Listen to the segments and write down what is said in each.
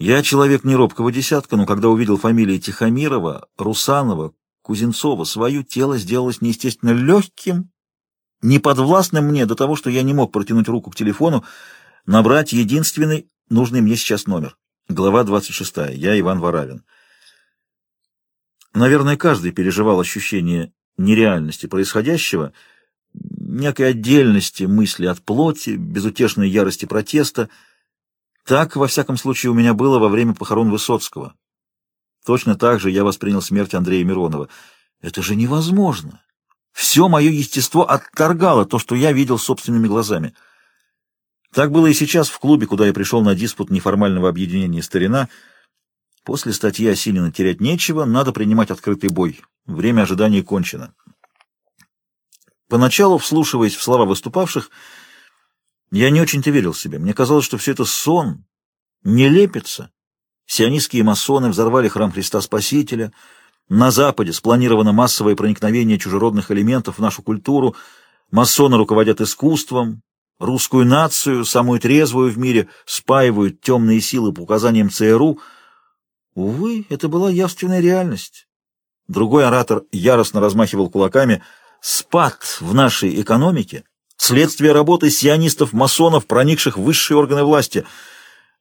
Я человек не робкого десятка, но когда увидел фамилии Тихомирова, Русанова, Кузенцова, свое тело сделалось неестественно легким, неподвластным мне до того, что я не мог протянуть руку к телефону, набрать единственный нужный мне сейчас номер. Глава 26. Я Иван Варавин. Наверное, каждый переживал ощущение нереальности происходящего, некой отдельности мысли от плоти, безутешной ярости протеста. Так, во всяком случае, у меня было во время похорон Высоцкого. Точно так же я воспринял смерть Андрея Миронова. Это же невозможно! Все мое естество отторгало то, что я видел собственными глазами. Так было и сейчас в клубе, куда я пришел на диспут неформального объединения «Старина», После статьи Осинина терять нечего, надо принимать открытый бой. Время ожидания кончено. Поначалу, вслушиваясь в слова выступавших, я не очень-то верил себе. Мне казалось, что все это сон, не лепится. Сионистские масоны взорвали храм Христа Спасителя. На Западе спланировано массовое проникновение чужеродных элементов в нашу культуру. Масоны руководят искусством. Русскую нацию, самую трезвую в мире, спаивают темные силы по указаниям ЦРУ — Увы, это была явственная реальность. Другой оратор яростно размахивал кулаками. Спад в нашей экономике — следствие работы сионистов-масонов, проникших в высшие органы власти.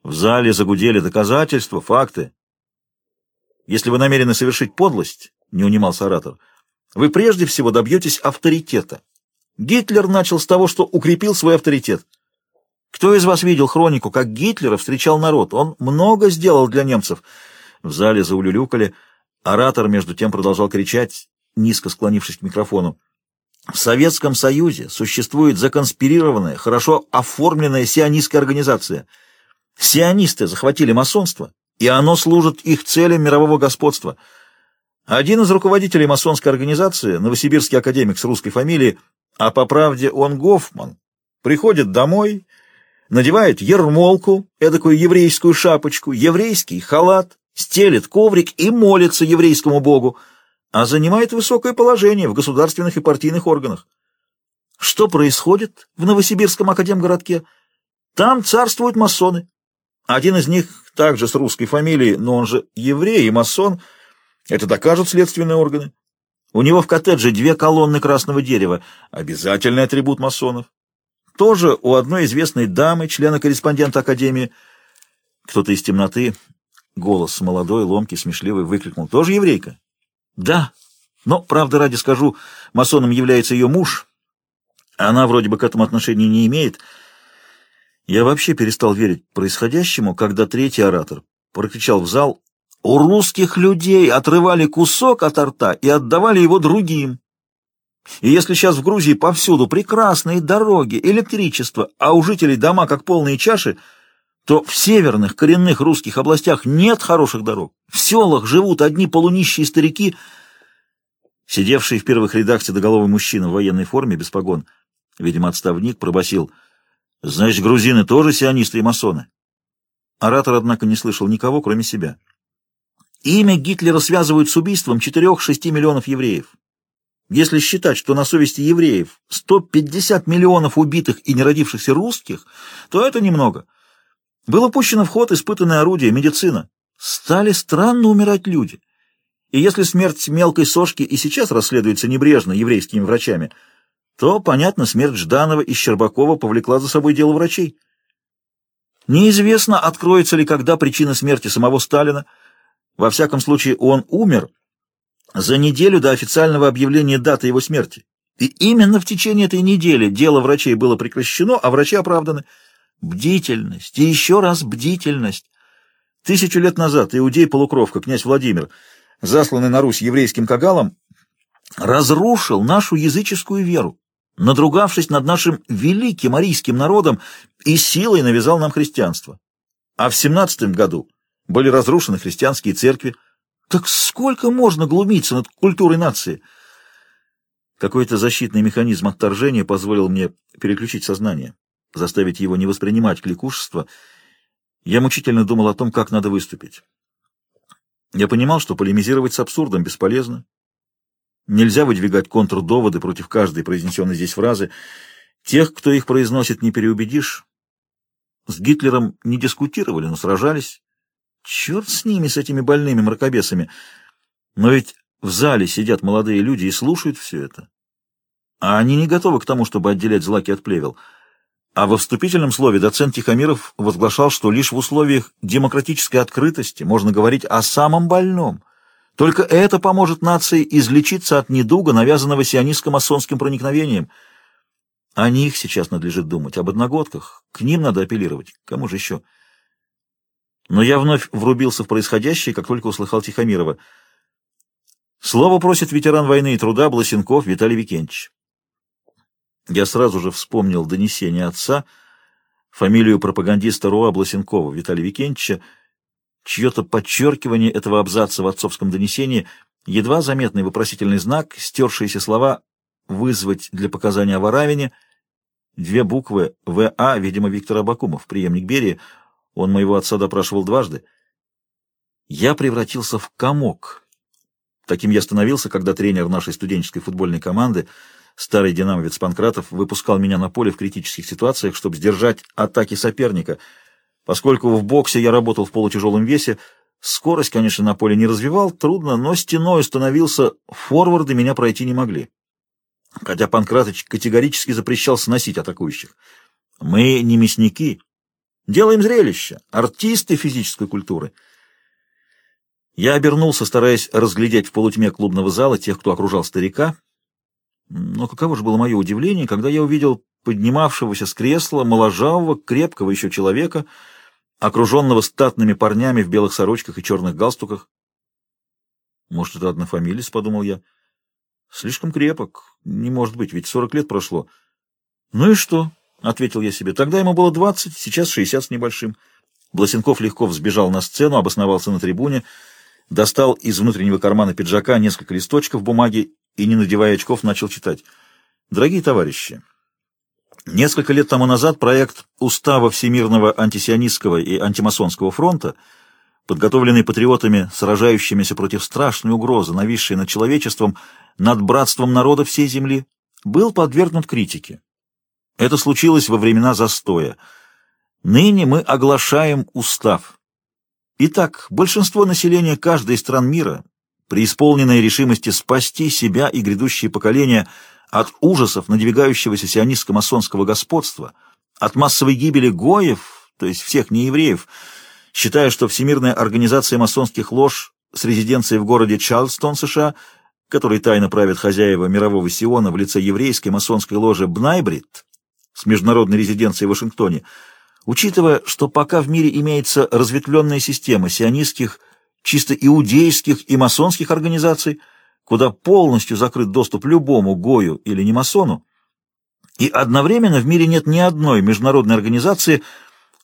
В зале загудели доказательства, факты. Если вы намерены совершить подлость, — не унимался оратор, — вы прежде всего добьетесь авторитета. Гитлер начал с того, что укрепил свой авторитет. Кто из вас видел хронику, как Гитлера встречал народ? Он много сделал для немцев — в зале заулюлюкали. Оратор, между тем, продолжал кричать, низко склонившись к микрофону. В Советском Союзе существует законспирированная, хорошо оформленная сионистская организация. Сионисты захватили масонство, и оно служит их целям мирового господства. Один из руководителей масонской организации, новосибирский академик с русской фамилией, а по правде он Гофман, приходит домой, надевает ермолку, эдакую еврейскую шапочку, еврейский халат, стелит коврик и молится еврейскому богу, а занимает высокое положение в государственных и партийных органах. Что происходит в Новосибирском академгородке? Там царствуют масоны. Один из них также с русской фамилией, но он же еврей и масон. Это докажут следственные органы. У него в коттедже две колонны красного дерева. Обязательный атрибут масонов. Тоже у одной известной дамы, члена-корреспондента Академии. Кто-то из темноты Голос молодой, ломкий, смешливый выкрикнул. «Тоже еврейка?» «Да. Но, правда ради скажу, масоном является ее муж. Она вроде бы к этому отношения не имеет. Я вообще перестал верить происходящему, когда третий оратор прокричал в зал «У русских людей отрывали кусок от рта и отдавали его другим». И если сейчас в Грузии повсюду прекрасные дороги, электричество, а у жителей дома как полные чаши – то в северных коренных русских областях нет хороших дорог. В селах живут одни полунищие старики. Сидевший в первых рядах седоголовый мужчина в военной форме, без погон, видимо, отставник, пробасил. «Значит, грузины тоже сионисты и масоны?» Оратор, однако, не слышал никого, кроме себя. Имя Гитлера связывают с убийством 4-6 миллионов евреев. Если считать, что на совести евреев 150 миллионов убитых и неродившихся русских, то это немного – было пущено в ход испытанное орудие, медицина. Стали странно умирать люди. И если смерть мелкой сошки и сейчас расследуется небрежно еврейскими врачами, то, понятно, смерть Жданова и Щербакова повлекла за собой дело врачей. Неизвестно, откроется ли когда причина смерти самого Сталина. Во всяком случае, он умер за неделю до официального объявления даты его смерти. И именно в течение этой недели дело врачей было прекращено, а врачи оправданы. Бдительность и еще раз бдительность. Тысячу лет назад иудей-полукровка, князь Владимир, засланный на Русь еврейским кагалом, разрушил нашу языческую веру, надругавшись над нашим великим арийским народом и силой навязал нам христианство. А в семнадцатом году были разрушены христианские церкви. Так сколько можно глумиться над культурой нации? Какой-то защитный механизм отторжения позволил мне переключить сознание заставить его не воспринимать кликушество, я мучительно думал о том, как надо выступить. Я понимал, что полемизировать с абсурдом бесполезно. Нельзя выдвигать контрдоводы против каждой произнесенной здесь фразы. Тех, кто их произносит, не переубедишь. С Гитлером не дискутировали, но сражались. Черт с ними, с этими больными мракобесами. Но ведь в зале сидят молодые люди и слушают все это. А они не готовы к тому, чтобы отделять злаки от плевел. А во вступительном слове доцент Тихомиров возглашал, что лишь в условиях демократической открытости можно говорить о самом больном. Только это поможет нации излечиться от недуга, навязанного сионистско-масонским проникновением. О них сейчас надлежит думать, об одногодках. К ним надо апеллировать. Кому же еще? Но я вновь врубился в происходящее, как только услыхал Тихомирова. Слово просит ветеран войны и труда Бласенков Виталий Викентьевич. Я сразу же вспомнил донесение отца, фамилию пропагандиста РУА Бласенкова Виталия Викентьевича, чье-то подчеркивание этого абзаца в отцовском донесении, едва заметный вопросительный знак, стершиеся слова «вызвать для показания о Варавине», две буквы «ВА», видимо, Виктор Абакумов, преемник Берии, он моего отца допрашивал дважды. Я превратился в комок. Таким я становился, когда тренер нашей студенческой футбольной команды Старый динамовец Панкратов выпускал меня на поле в критических ситуациях, чтобы сдержать атаки соперника. Поскольку в боксе я работал в полутяжелом весе, скорость, конечно, на поле не развивал, трудно, но стеной становился, форварды меня пройти не могли. Хотя Панкратыч категорически запрещал сносить атакующих. Мы не мясники, делаем зрелище, артисты физической культуры. Я обернулся, стараясь разглядеть в полутьме клубного зала тех, кто окружал старика, но каково же было мое удивление, когда я увидел поднимавшегося с кресла моложавого, крепкого еще человека, окруженного статными парнями в белых сорочках и черных галстуках. «Может, это однофамилец?» — подумал я. «Слишком крепок. Не может быть, ведь сорок лет прошло». «Ну и что?» — ответил я себе. «Тогда ему было двадцать, сейчас шестьдесят с небольшим». Бласенков легко взбежал на сцену, обосновался на трибуне, достал из внутреннего кармана пиджака несколько листочков бумаги и, не надевая очков, начал читать. «Дорогие товарищи, несколько лет тому назад проект Устава Всемирного антисионистского и антимасонского фронта, подготовленный патриотами, сражающимися против страшной угрозы, нависшей над человечеством, над братством народа всей земли, был подвергнут критике. Это случилось во времена застоя. Ныне мы оглашаем устав. Итак, большинство населения каждой из стран мира преисполненной решимости спасти себя и грядущие поколения от ужасов надвигающегося сионистско-масонского господства, от массовой гибели гоев, то есть всех неевреев, считая, что Всемирная организация масонских лож с резиденцией в городе Чарльстон, США, который тайно правит хозяева мирового Сиона в лице еврейской масонской ложи Бнайбрид с международной резиденцией в Вашингтоне, учитывая, что пока в мире имеется разветвленная система сионистских чисто иудейских и масонских организаций, куда полностью закрыт доступ любому гою или немасону, и одновременно в мире нет ни одной международной организации,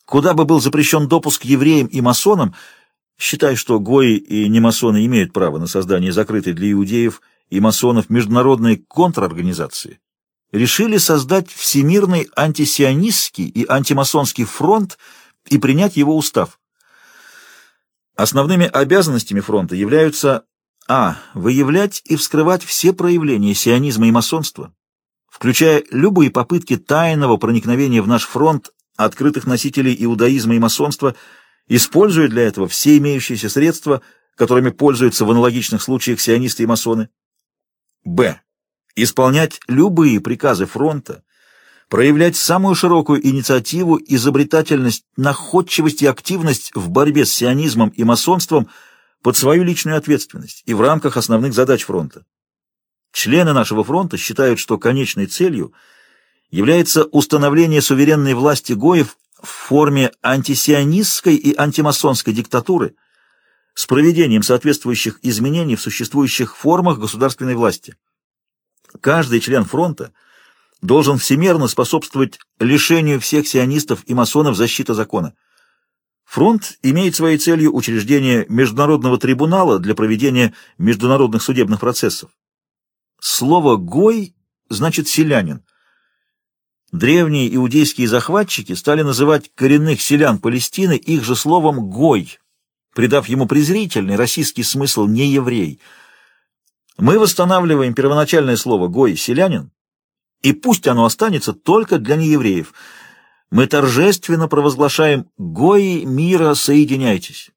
куда бы был запрещен допуск евреям и масонам, считая, что гои и немасоны имеют право на создание закрытой для иудеев и масонов международной контрорганизации, решили создать Всемирный антисионистский и антимасонский фронт и принять его устав. Основными обязанностями фронта являются а. выявлять и вскрывать все проявления сионизма и масонства, включая любые попытки тайного проникновения в наш фронт открытых носителей иудаизма и масонства, используя для этого все имеющиеся средства, которыми пользуются в аналогичных случаях сионисты и масоны. Б. Исполнять любые приказы фронта, проявлять самую широкую инициативу, изобретательность, находчивость и активность в борьбе с сионизмом и масонством под свою личную ответственность и в рамках основных задач фронта. Члены нашего фронта считают, что конечной целью является установление суверенной власти Гоев в форме антисионистской и антимасонской диктатуры с проведением соответствующих изменений в существующих формах государственной власти. Каждый член фронта – должен всемерно способствовать лишению всех сионистов и масонов защиты закона. Фронт имеет своей целью учреждение Международного трибунала для проведения международных судебных процессов. Слово «гой» значит «селянин». Древние иудейские захватчики стали называть коренных селян Палестины их же словом «гой», придав ему презрительный российский смысл «нееврей». Мы восстанавливаем первоначальное слово «гой» — «селянин» и пусть оно останется только для неевреев. Мы торжественно провозглашаем «Гои мира, соединяйтесь».